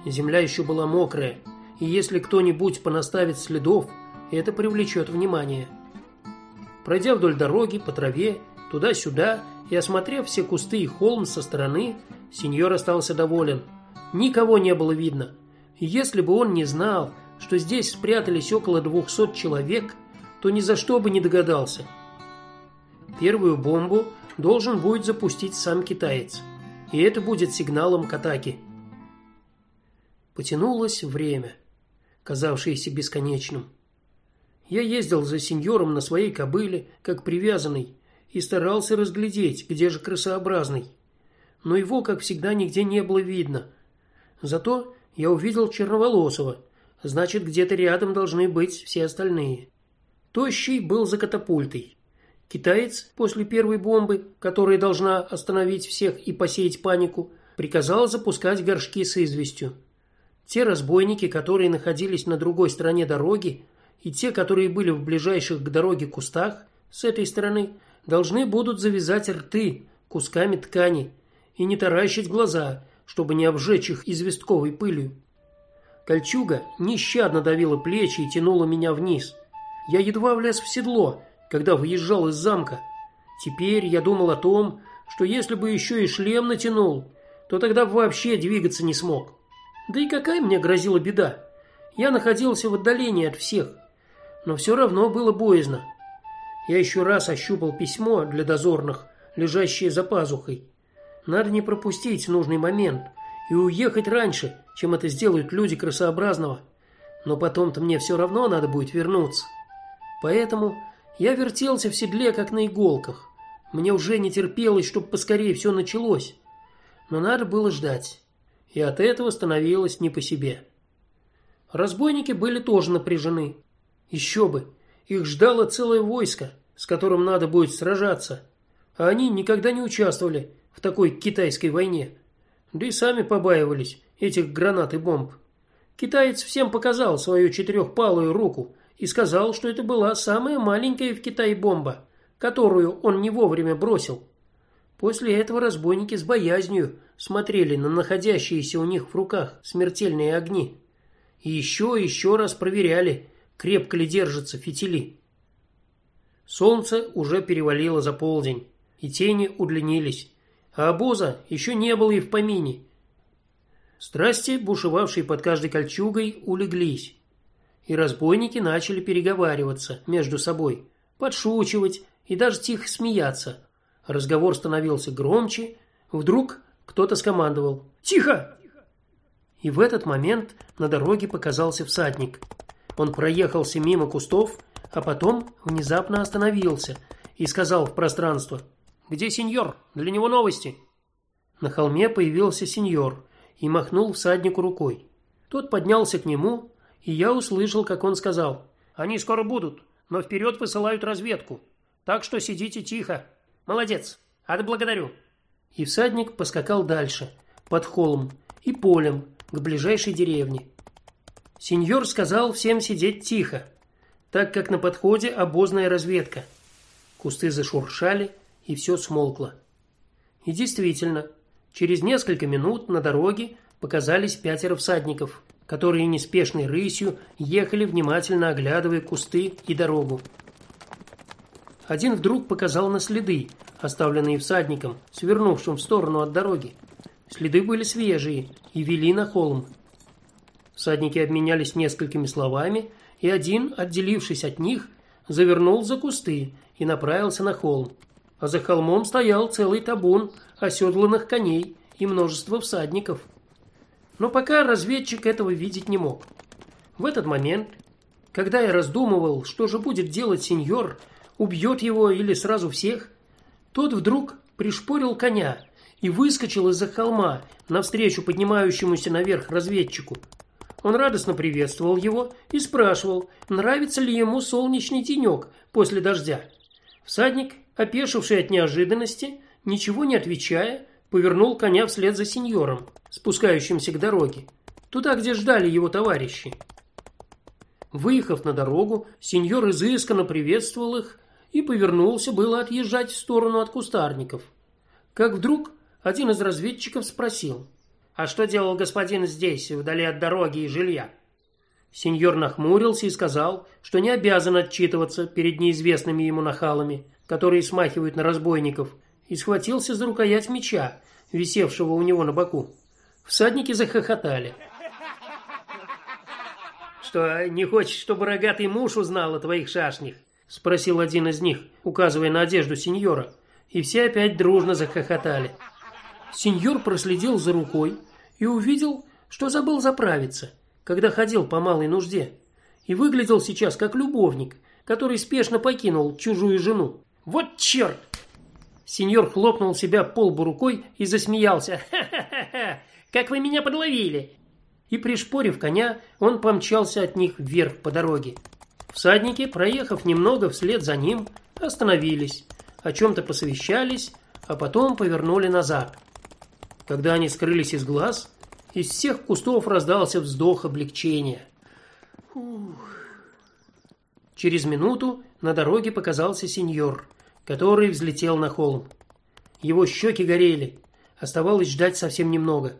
Земля еще была мокрая, и если кто-нибудь понаставит следов, это привлечет внимание. Пройдя вдоль дороги по траве, туда-сюда и осмотрев все кусты и холм со стороны, сеньор остался доволен. Никого не было видно. Если бы он не знал, что здесь спрятались около двухсот человек, то ни за что бы не догадался. Первую бомбу должен будет запустить сам китаец, и это будет сигналом к атаке. Потянулось время, казавшееся бесконечным. Я ездил за сеньором на своей кобыле, как привязанный, и старался разглядеть, где же крысообразный. Но его, как всегда, нигде не было видно. Зато я увидел черноволосого. Значит, где-то рядом должны быть все остальные. Тощий был за катапультой. Китаец после первой бомбы, которая должна остановить всех и посеять панику, приказал запускать горшки с известью. Те разбойники, которые находились на другой стороне дороги, и те, которые были в ближайших к дороге кустах с этой стороны, должны будут завязать рты кусками ткани и не таращить глаза, чтобы не обжечь их известковой пылью. Кольчуга нещадно давила плечи и тянула меня вниз. Я едва влез в седло, когда выезжал из замка. Теперь я думал о том, что если бы еще и шлем натянул, то тогда вообще двигаться не смог. Да и какая мне грозила беда? Я находился в отдалении от всех, но все равно было боязно. Я еще раз ощупал письмо для дозорных, лежащее за пазухой. Надо не пропустить нужный момент и уехать раньше, чем это сделают люди красообразного. Но потом-то мне все равно надо будет вернуться. Поэтому я вертелся в седле как на иголках. Мне уже не терпелось, чтобы поскорее все началось. Но надо было ждать. И от этого становилось не по себе. Разбойники были тоже напряжены. Еще бы, их ждало целое войско, с которым надо будет сражаться. А они никогда не участвовали в такой китайской войне. Да и сами побаивались этих гранат и бомб. Китаец всем показал свою четырехпалую руку и сказал, что это была самая маленькая в Китае бомба, которую он не вовремя бросил. После этого разбойники с боязнью смотрели на находящиеся у них в руках смертельные огни. И еще и еще раз проверяли, крепко ли держатся фитили. Солнце уже перевалило за полдень, и тени удлинились, а обоза еще не было и в помине. Страсти, бушевавшие под каждой кольчугой, улеглись и разбойники начали переговариваться между собой, подшучивать и даже тихо смеяться. Разговор становился громче, вдруг кто-то скомандовал: "Тихо!" И в этот момент на дороге показался всадник. Он проехался мимо кустов, а потом внезапно остановился и сказал в пространство: "Где сеньор? Для него новости". На холме появился сеньор и махнул всаднику рукой. Тот поднялся к нему и я услышал, как он сказал: "Они скоро будут, но вперед высылают разведку. Так что сидите тихо. Молодец. Отблагодарю". И всадник поскакал дальше, под холм и полем к ближайшей деревне. Сеньор сказал всем сидеть тихо, так как на подходе обозная разведка. Кусты зашуршали, и все смолкло. И действительно, через несколько минут на дороге показались пятеро всадников которые неспешной рысью ехали, внимательно оглядывая кусты и дорогу. Один вдруг показал на следы, оставленные всадником, свернувшим в сторону от дороги. Следы были свежие и вели на холм. Всадники обменялись несколькими словами, и один, отделившись от них, завернул за кусты и направился на холм. А за холмом стоял целый табун оседланных коней и множество всадников. Но пока разведчик этого видеть не мог. В этот момент, когда я раздумывал, что же будет делать сеньор, убьет его или сразу всех, тот вдруг пришпорил коня и выскочил из-за холма навстречу поднимающемуся наверх разведчику. Он радостно приветствовал его и спрашивал, нравится ли ему солнечный денек после дождя. Всадник, опешивший от неожиданности, ничего не отвечая, повернул коня вслед за сеньором, спускающимся к дороге, туда, где ждали его товарищи. Выехав на дорогу, сеньор изысканно приветствовал их и повернулся было отъезжать в сторону от кустарников. Как вдруг один из разведчиков спросил: "А что делал господин здесь, вдали от дороги и жилья?" Сеньор нахмурился и сказал, что не обязан отчитываться перед неизвестными ему нахалами, которые смахивают на разбойников, и схватился за рукоять меча, висевшего у него на боку. Всадники захохотали. Что, не хочешь, чтобы рогатый муж узнал о твоих шашнях? спросил один из них, указывая на одежду сеньора, и все опять дружно захохотали. Сеньор проследил за рукой и увидел, что забыл заправиться когда ходил по малой нужде, и выглядел сейчас как любовник, который спешно покинул чужую жену. Вот черт! Сеньор хлопнул себя по лбу рукой и засмеялся. Ха-ха-ха! Как вы меня подловили! И пришпорив коня, он помчался от них вверх по дороге. Всадники, проехав немного вслед за ним, остановились, о чем то посовещались, а потом повернули назад. Когда они скрылись из глаз, из всех кустов раздался вздох облегчения. Ух. Через минуту на дороге показался сеньор, который взлетел на холм. Его щеки горели. Оставалось ждать совсем немного.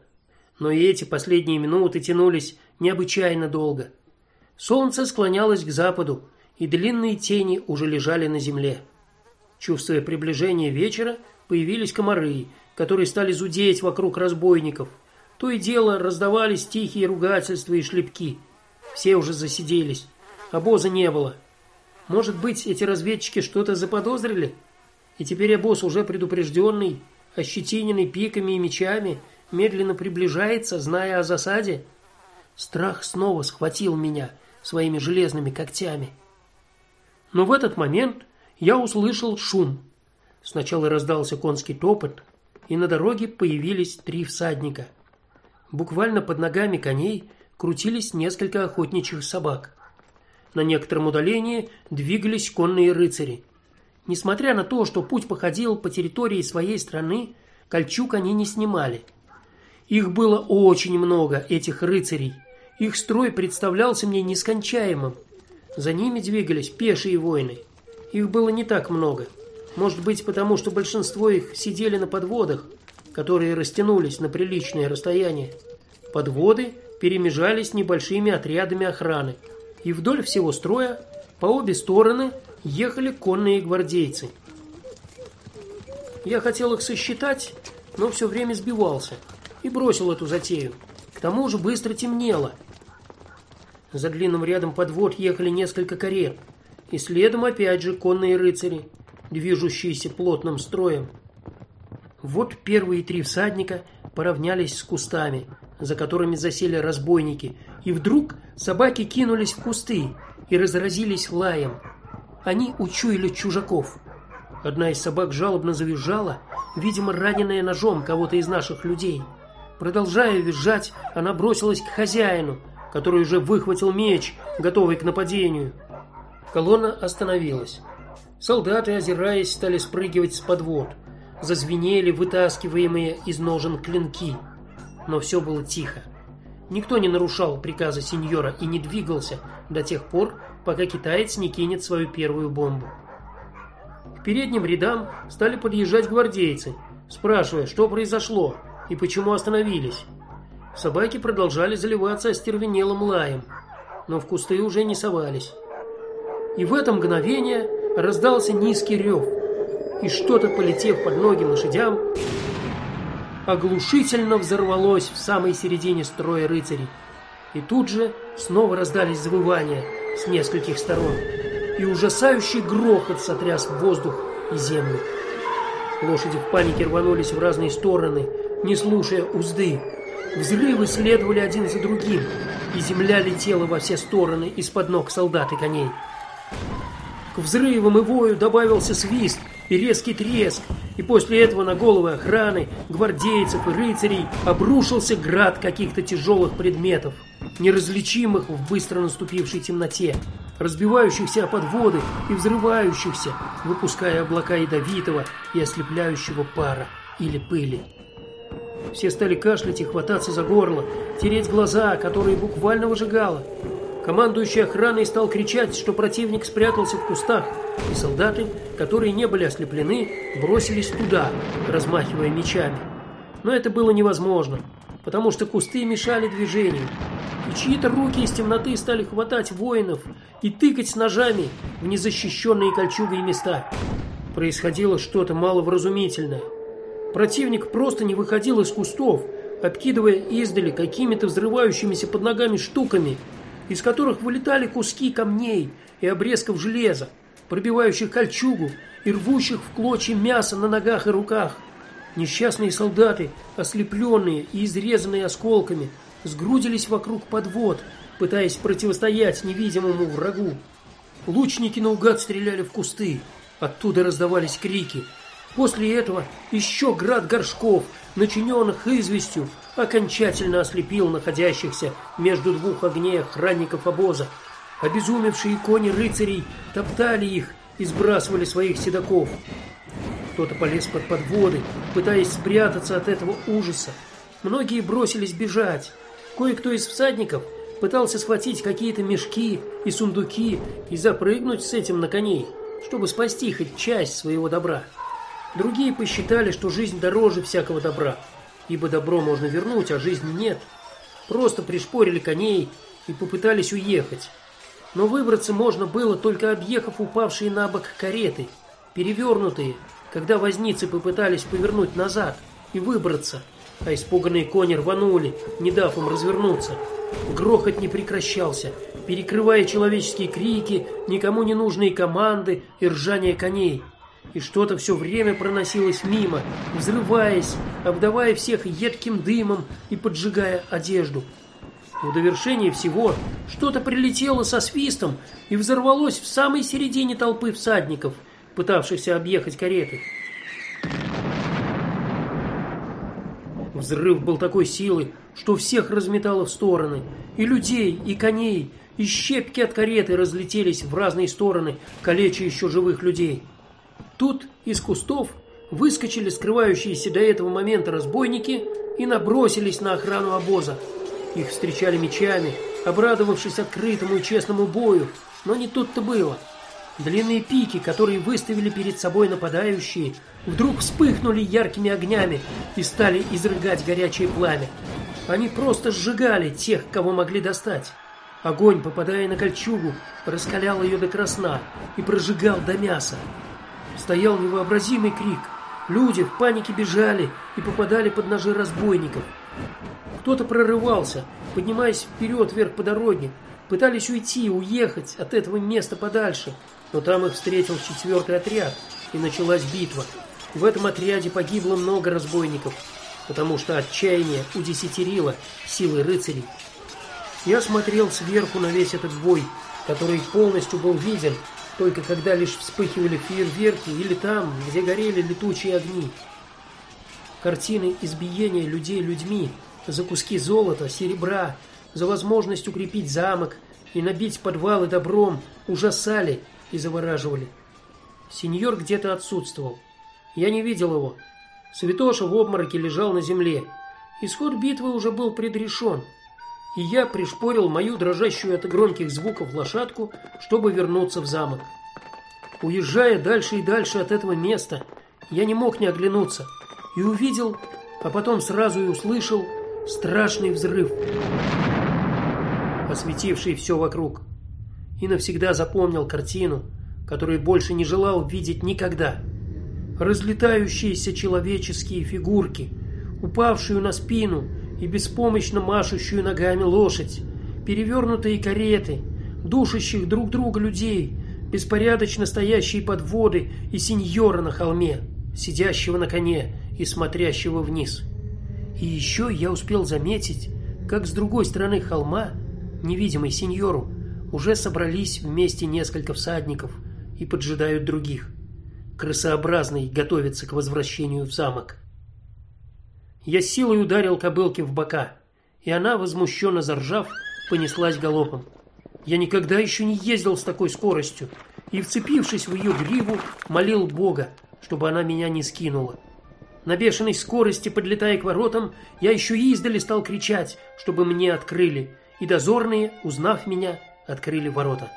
Но и эти последние минуты тянулись необычайно долго. Солнце склонялось к западу, и длинные тени уже лежали на земле. Чувствуя приближение вечера, появились комары, которые стали зудеть вокруг разбойников – то и дело раздавались тихие ругательства и шлепки. Все уже засиделись. Обоза не было. Может быть, эти разведчики что-то заподозрили? И теперь обоз уже предупрежденный, ощетиненный пиками и мечами, медленно приближается, зная о засаде. Страх снова схватил меня своими железными когтями. Но в этот момент я услышал шум. Сначала раздался конский топот, и на дороге появились три всадника. Буквально под ногами коней крутились несколько охотничьих собак. На некотором удалении двигались конные рыцари. Несмотря на то, что путь походил по территории своей страны, кольчуг они не снимали. Их было очень много, этих рыцарей. Их строй представлялся мне нескончаемым. За ними двигались пешие воины. Их было не так много. Может быть, потому что большинство их сидели на подводах, которые растянулись на приличное расстояние. Подводы перемежались небольшими отрядами охраны, и вдоль всего строя по обе стороны ехали конные гвардейцы. Я хотел их сосчитать, но все время сбивался и бросил эту затею. К тому же быстро темнело. За длинным рядом подвод ехали несколько карет, и следом опять же конные рыцари, движущиеся плотным строем. Вот первые три всадника поравнялись с кустами, за которыми засели разбойники, и вдруг собаки кинулись в кусты и разразились лаем. Они учуяли чужаков. Одна из собак жалобно завизжала, видимо, раненая ножом кого-то из наших людей. Продолжая визжать, она бросилась к хозяину, который уже выхватил меч, готовый к нападению. Колонна остановилась. Солдаты, озираясь, стали спрыгивать с подвод зазвенели вытаскиваемые из ножен клинки. Но все было тихо. Никто не нарушал приказа сеньора и не двигался до тех пор, пока китаец не кинет свою первую бомбу. К передним рядам стали подъезжать гвардейцы, спрашивая, что произошло и почему остановились. Собаки продолжали заливаться остервенелым лаем, но в кусты уже не совались. И в это мгновение раздался низкий рев и что-то, полетев под ноги лошадям, оглушительно взорвалось в самой середине строя рыцарей. И тут же снова раздались завывания с нескольких сторон, и ужасающий грохот сотряс воздух и землю. Лошади в панике рванулись в разные стороны, не слушая узды. Взрывы следовали один за другим, и земля летела во все стороны из-под ног солдат и коней. К взрывам и вою добавился свист и резкий треск, и после этого на головы охраны, гвардейцев и рыцарей обрушился град каких-то тяжелых предметов, неразличимых в быстро наступившей темноте, разбивающихся о подводы и взрывающихся, выпуская облака ядовитого и ослепляющего пара или пыли. Все стали кашлять и хвататься за горло, тереть глаза, которые буквально выжигало. Командующий охраной стал кричать, что противник спрятался в кустах, и солдаты, которые не были ослеплены, бросились туда, размахивая мечами. Но это было невозможно, потому что кусты мешали движению. И чьи-то руки из темноты стали хватать воинов и тыкать ножами в незащищенные кольчугой места. Происходило что-то маловразумительное. Противник просто не выходил из кустов, откидывая издали какими-то взрывающимися под ногами штуками – из которых вылетали куски камней и обрезков железа, пробивающих кольчугу и рвущих в клочья мясо на ногах и руках. Несчастные солдаты, ослепленные и изрезанные осколками, сгрудились вокруг подвод, пытаясь противостоять невидимому врагу. Лучники наугад стреляли в кусты, оттуда раздавались крики. После этого еще град горшков, начиненных известью, окончательно ослепил находящихся между двух огней охранников обоза. Обезумевшие кони рыцарей топтали их и сбрасывали своих седаков. Кто-то полез под подводы, пытаясь спрятаться от этого ужаса. Многие бросились бежать. Кое-кто из всадников пытался схватить какие-то мешки и сундуки и запрыгнуть с этим на коней, чтобы спасти хоть часть своего добра. Другие посчитали, что жизнь дороже всякого добра ибо добро можно вернуть, а жизни нет. Просто пришпорили коней и попытались уехать. Но выбраться можно было только объехав упавшие на бок кареты, перевернутые, когда возницы попытались повернуть назад и выбраться, а испуганные кони рванули, не дав им развернуться. Грохот не прекращался, перекрывая человеческие крики, никому не нужные команды и ржание коней и что-то все время проносилось мимо, взрываясь, обдавая всех едким дымом и поджигая одежду. В довершение всего что-то прилетело со свистом и взорвалось в самой середине толпы всадников, пытавшихся объехать кареты. Взрыв был такой силы, что всех разметало в стороны, и людей, и коней, и щепки от кареты разлетелись в разные стороны, калеча еще живых людей. Тут из кустов выскочили скрывающиеся до этого момента разбойники и набросились на охрану обоза. Их встречали мечами, обрадовавшись открытому и честному бою, но не тут-то было. Длинные пики, которые выставили перед собой нападающие, вдруг вспыхнули яркими огнями и стали изрыгать горячее пламя. Они просто сжигали тех, кого могли достать. Огонь, попадая на кольчугу, раскалял ее до красна и прожигал до мяса стоял невообразимый крик. Люди в панике бежали и попадали под ножи разбойников. Кто-то прорывался, поднимаясь вперед вверх по дороге, пытались уйти, уехать от этого места подальше, но там их встретил четвертый отряд, и началась битва. В этом отряде погибло много разбойников, потому что отчаяние удесятерило силы рыцарей. Я смотрел сверху на весь этот бой, который полностью был виден только когда лишь вспыхивали фейерверки или там, где горели летучие огни. Картины избиения людей людьми за куски золота, серебра, за возможность укрепить замок и набить подвалы добром ужасали и завораживали. Сеньор где-то отсутствовал. Я не видел его. Святоша в обмороке лежал на земле. Исход битвы уже был предрешен и я пришпорил мою дрожащую от громких звуков лошадку, чтобы вернуться в замок. Уезжая дальше и дальше от этого места, я не мог не оглянуться и увидел, а потом сразу и услышал страшный взрыв, осветивший все вокруг. И навсегда запомнил картину, которую больше не желал видеть никогда. Разлетающиеся человеческие фигурки, упавшую на спину и беспомощно машущую ногами лошадь, перевернутые кареты, душащих друг друга людей, беспорядочно стоящие подводы и сеньора на холме, сидящего на коне и смотрящего вниз. И еще я успел заметить, как с другой стороны холма, невидимый сеньору, уже собрались вместе несколько всадников и поджидают других. Крысообразный готовится к возвращению в замок. Я силой ударил кобылке в бока, и она, возмущенно заржав, понеслась галопом. Я никогда еще не ездил с такой скоростью, и вцепившись в ее гриву, молил Бога, чтобы она меня не скинула. На бешеной скорости, подлетая к воротам, я еще издали стал кричать, чтобы мне открыли, и дозорные, узнав меня, открыли ворота.